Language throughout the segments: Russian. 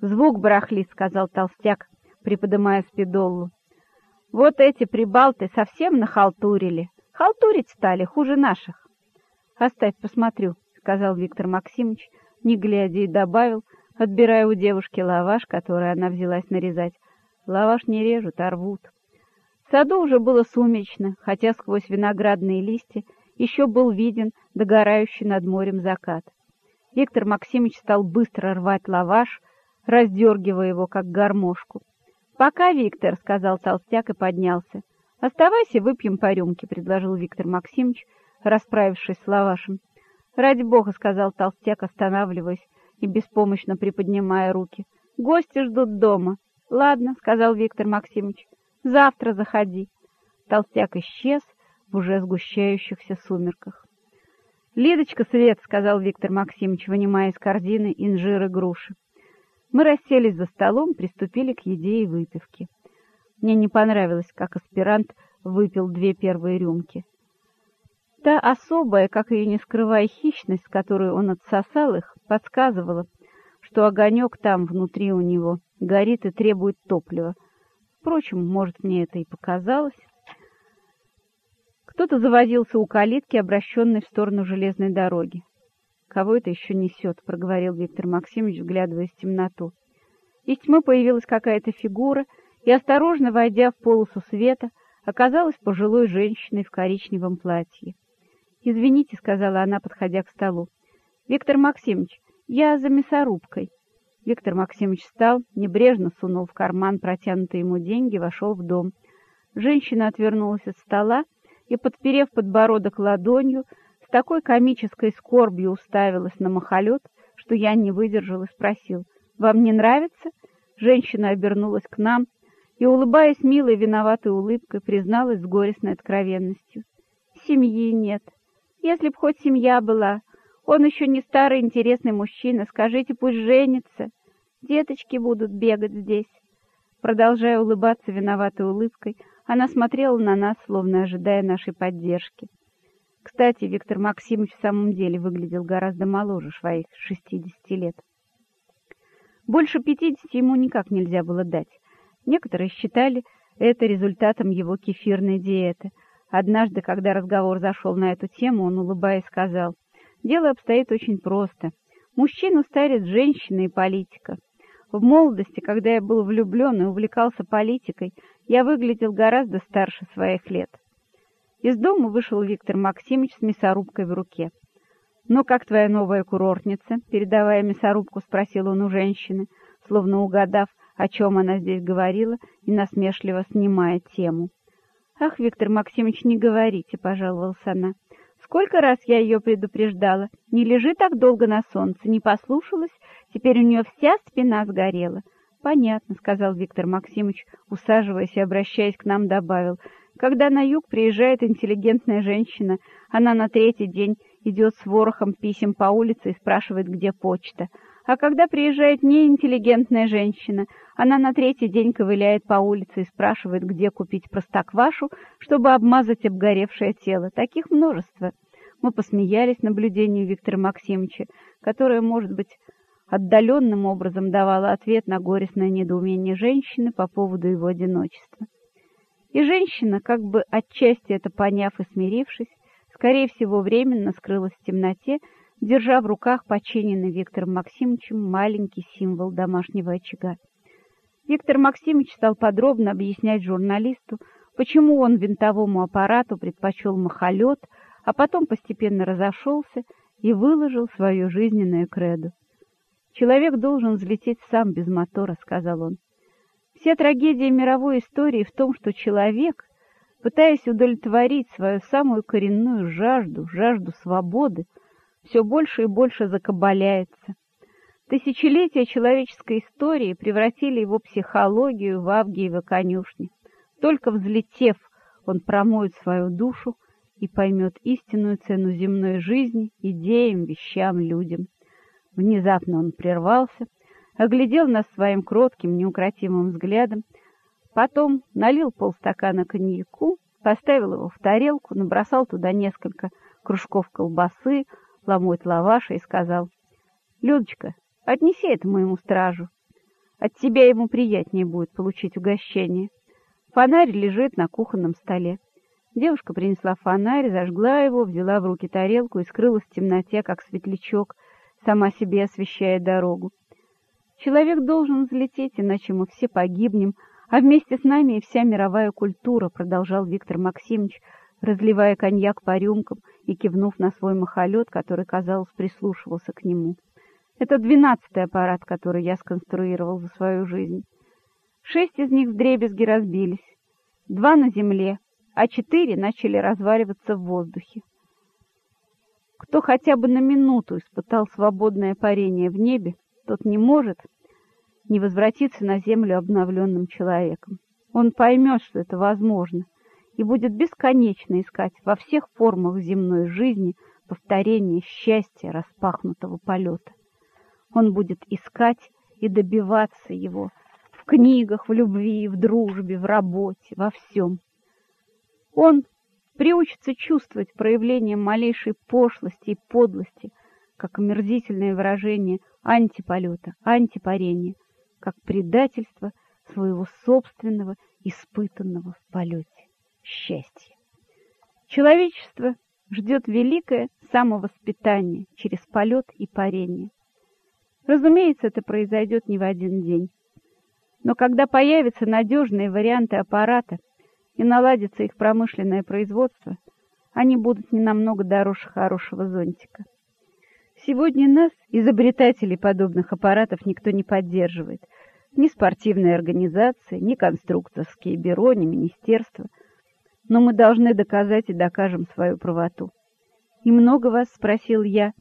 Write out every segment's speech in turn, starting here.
Звук барахлит, сказал толстяк, приподнимая спидолу. Вот эти прибалты совсем нахалтурили. Халтурить стали хуже наших. Оставь, посмотрю, сказал Виктор Максимович, не глядя и добавил, отбирая у девушки лаваш, который она взялась нарезать. Лаваш не режут, а рвут. В саду уже было сумеречно, хотя сквозь виноградные листья еще был виден догорающий над морем закат. Виктор Максимович стал быстро рвать лаваш, раздергивая его, как гармошку. «Пока, Виктор», — сказал толстяк и поднялся. «Оставайся, выпьем по рюмке», — предложил Виктор Максимович, расправившись с лавашем. «Ради бога», — сказал толстяк, останавливаясь и беспомощно приподнимая руки. «Гости ждут дома». «Ладно», — сказал Виктор Максимович, — «завтра заходи». Толстяк исчез в уже сгущающихся сумерках. «Лидочка, Свет», — сказал Виктор Максимович, вынимая из корзины инжир и груши. Мы расселись за столом, приступили к еде и выпивке. Мне не понравилось, как аспирант выпил две первые рюмки. Та особая, как ее не скрывая хищность, с которой он отсосал их, подсказывала, что огонек там внутри у него горит и требует топлива. Впрочем, может, мне это и показалось. Кто-то завозился у калитки, обращенной в сторону железной дороги. «Кого это еще несет?» — проговорил Виктор Максимович, вглядываясь в темноту. Из тьмы появилась какая-то фигура, и, осторожно войдя в полосу света, оказалась пожилой женщиной в коричневом платье. «Извините», — сказала она, подходя к столу. «Виктор Максимович, я за мясорубкой». Виктор Максимович встал, небрежно сунул в карман протянутые ему деньги, вошел в дом. Женщина отвернулась от стола и, подперев подбородок ладонью, с такой комической скорбью уставилась на махолет, что я не выдержал и спросил, «Вам не нравится?» Женщина обернулась к нам и, улыбаясь милой виноватой улыбкой, призналась с горестной откровенностью. «Семьи нет. Если б хоть семья была, он еще не старый интересный мужчина, скажите, пусть женится. Деточки будут бегать здесь». Продолжая улыбаться виноватой улыбкой, она смотрела на нас, словно ожидая нашей поддержки. Кстати, Виктор Максимович в самом деле выглядел гораздо моложе своих 60 лет. Больше 50 ему никак нельзя было дать. Некоторые считали это результатом его кефирной диеты. Однажды, когда разговор зашел на эту тему, он, улыбаясь, сказал, «Дело обстоит очень просто. Мужчину старит женщина и политика. В молодости, когда я был влюблен и увлекался политикой, я выглядел гораздо старше своих лет. Из дома вышел Виктор Максимович с мясорубкой в руке. «Ну, как твоя новая курортница?» Передавая мясорубку, спросил он у женщины, словно угадав, о чем она здесь говорила, и насмешливо снимая тему. «Ах, Виктор Максимович, не говорите», — пожаловалась она. «Сколько раз я ее предупреждала. Не лежи так долго на солнце, не послушалась, теперь у нее вся спина сгорела». «Понятно», — сказал Виктор Максимович, усаживаясь и обращаясь к нам, добавил. Когда на юг приезжает интеллигентная женщина, она на третий день идет с ворохом писем по улице и спрашивает, где почта. А когда приезжает неинтеллигентная женщина, она на третий день ковыляет по улице и спрашивает, где купить простоквашу, чтобы обмазать обгоревшее тело. Таких множество. Мы посмеялись наблюдению Виктора Максимовича, которое, может быть, отдаленным образом давало ответ на горестное недоумение женщины по поводу его одиночества. И женщина, как бы отчасти это поняв и смирившись, скорее всего, временно скрылась в темноте, держа в руках починенный Виктором Максимовичем маленький символ домашнего очага. Виктор Максимович стал подробно объяснять журналисту, почему он винтовому аппарату предпочел махолет, а потом постепенно разошелся и выложил свое жизненное кредо. «Человек должен взлететь сам без мотора», — сказал он. Вся трагедия мировой истории в том, что человек, пытаясь удовлетворить свою самую коренную жажду, жажду свободы, все больше и больше закабаляется. Тысячелетия человеческой истории превратили его психологию в Авгиева конюшни. Только взлетев, он промоет свою душу и поймет истинную цену земной жизни, идеям, вещам, людям. Внезапно он прервался, оглядел нас своим кротким, неукротимым взглядом, потом налил полстакана коньяку, поставил его в тарелку, набросал туда несколько кружков колбасы, ломоть лаваша и сказал, «Людочка, отнеси это моему стражу». От тебя ему приятнее будет получить угощение. Фонарь лежит на кухонном столе. Девушка принесла фонарь, зажгла его, взяла в руки тарелку и скрылась в темноте, как светлячок, сама себе освещая дорогу. Человек должен взлететь, иначе мы все погибнем, а вместе с нами и вся мировая культура, продолжал Виктор Максимович, разливая коньяк по рюмкам и кивнув на свой махолет, который, казалось, прислушивался к нему. Это двенадцатый аппарат, который я сконструировал за свою жизнь. Шесть из них вдребезги разбились, два на земле, а четыре начали разваливаться в воздухе. Кто хотя бы на минуту испытал свободное парение в небе, тот не может не возвратиться на землю обновленным человеком. Он поймет, что это возможно, и будет бесконечно искать во всех формах земной жизни повторение счастья распахнутого полета. Он будет искать и добиваться его в книгах, в любви, в дружбе, в работе, во всем. Он приучится чувствовать проявлением малейшей пошлости и подлости, как омерзительное выражение антиполета, антипарения, как предательство своего собственного испытанного в полете счастья. Человечество ждет великое самовоспитание через полет и парение. Разумеется, это произойдет не в один день. Но когда появятся надежные варианты аппарата и наладится их промышленное производство, они будут не намного дороже хорошего зонтика. Сегодня нас, изобретателей подобных аппаратов, никто не поддерживает. Ни спортивные организации, ни конструкторские бюро, ни министерства – но мы должны доказать и докажем свою правоту. И много вас спросил я,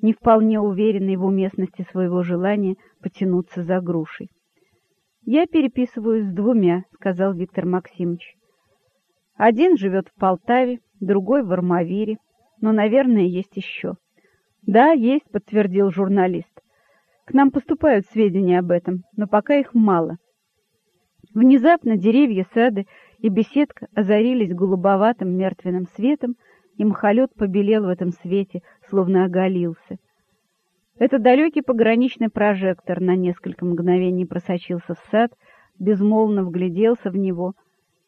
не вполне уверенный в уместности своего желания потянуться за грушей. Я переписываюсь с двумя, сказал Виктор Максимович. Один живет в Полтаве, другой в Армавире, но, наверное, есть еще. Да, есть, подтвердил журналист. К нам поступают сведения об этом, но пока их мало. Внезапно деревья, сады и беседка озарились голубоватым мертвенным светом, и мхолет побелел в этом свете, словно оголился. Это далекий пограничный прожектор на несколько мгновений просочился в сад, безмолвно вгляделся в него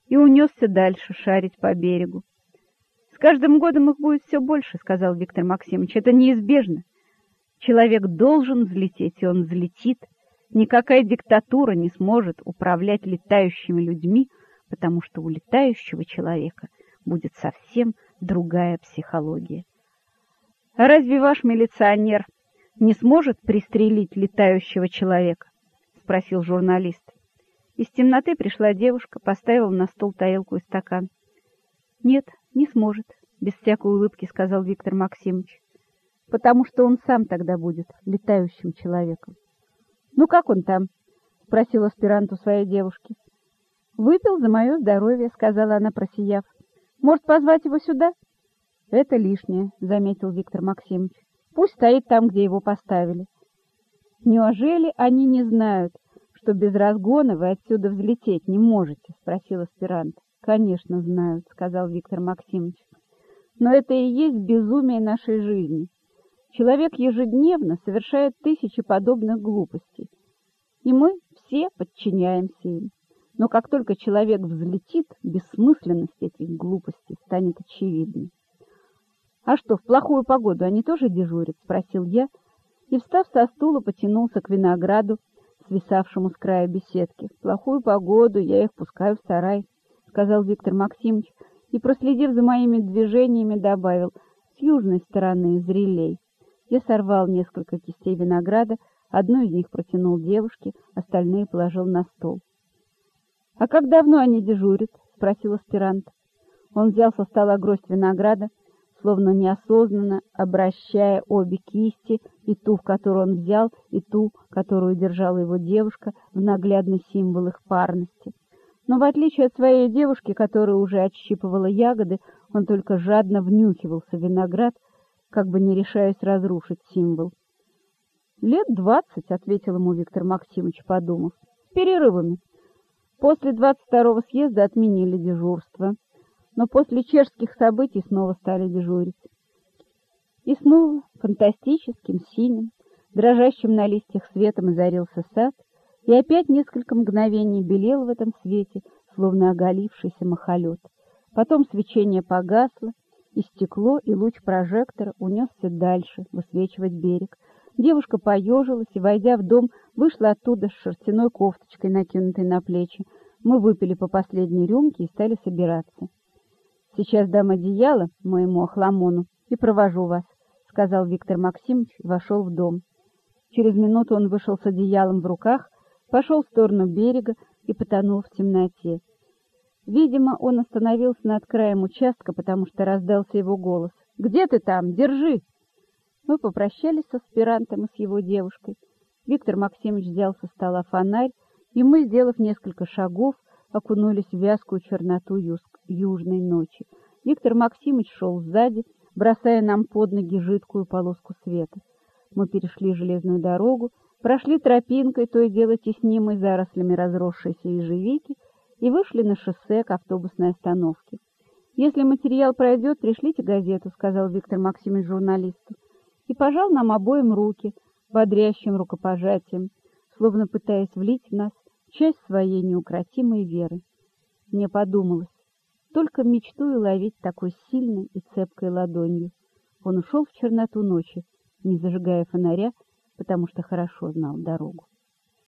и унесся дальше шарить по берегу. «С каждым годом их будет все больше», — сказал Виктор Максимович. «Это неизбежно. Человек должен взлететь, и он взлетит. Никакая диктатура не сможет управлять летающими людьми, — потому что у летающего человека будет совсем другая психология. А разве ваш милиционер не сможет пристрелить летающего человека? спросил журналист. Из темноты пришла девушка, поставила на стол тарелку и стакан. Нет, не сможет, без всякой улыбки сказал Виктор Максимович. Потому что он сам тогда будет летающим человеком. Ну как он там? спросил аспирант у своей девушки. Выпил за мое здоровье, сказала она, просияв. Может, позвать его сюда? Это лишнее, заметил Виктор Максимович. Пусть стоит там, где его поставили. Неужели они не знают, что без разгона вы отсюда взлететь не можете, спросил аспирант. Конечно, знают, сказал Виктор Максимович. Но это и есть безумие нашей жизни. Человек ежедневно совершает тысячи подобных глупостей, и мы все подчиняемся им. Но как только человек взлетит, бессмысленность этих глупостей станет очевидной. «А что, в плохую погоду они тоже дежурят?» — спросил я, и, встав со стула, потянулся к винограду, свисавшему с края беседки. «В плохую погоду я их пускаю в сарай», — сказал Виктор Максимович, и, проследив за моими движениями, добавил «с южной стороны, из релей». Я сорвал несколько кистей винограда, одну из них протянул девушке, остальные положил на стол. «А как давно они дежурят?» — спросил аспирант. Он взял со стола гроздь винограда, словно неосознанно обращая обе кисти, и ту, в которую он взял, и ту, которую держала его девушка, в наглядный символ их парности. Но в отличие от своей девушки, которая уже отщипывала ягоды, он только жадно внюхивался в виноград, как бы не решаясь разрушить символ. «Лет двадцать», — ответил ему Виктор Максимович, подумав, — «с перерывами». После 22-го съезда отменили дежурство, но после чешских событий снова стали дежурить. И снова фантастическим, синим, дрожащим на листьях светом озарился сад, и опять несколько мгновений белел в этом свете, словно оголившийся махолет. Потом свечение погасло, и стекло, и луч прожектора унесся дальше, высвечивать берег. Девушка поежилась и, войдя в дом, вышла оттуда с шерстяной кофточкой, накинутой на плечи. Мы выпили по последней рюмке и стали собираться. «Сейчас дам одеяло моему охламону и провожу вас», — сказал Виктор Максимович и вошел в дом. Через минуту он вышел с одеялом в руках, пошел в сторону берега и потонул в темноте. Видимо, он остановился над краем участка, потому что раздался его голос. «Где ты там? Держи!» Мы попрощались с аспирантом и с его девушкой. Виктор Максимович взял со стола фонарь, и мы, сделав несколько шагов, окунулись в вязкую черноту южной ночи. Виктор Максимович шел сзади, бросая нам под ноги жидкую полоску света. Мы перешли железную дорогу, прошли тропинкой, то и дело теснимой зарослями разросшейся ежевики, и вышли на шоссе к автобусной остановке. «Если материал пройдет, пришлите газету», — сказал Виктор Максимович журналисту, и пожал нам обоим руки бодрящим рукопожатием, словно пытаясь влить в нас часть своей неукротимой веры. Мне подумалось, только мечтую ловить такой сильной и цепкой ладонью. Он ушел в черноту ночи, не зажигая фонаря, потому что хорошо знал дорогу.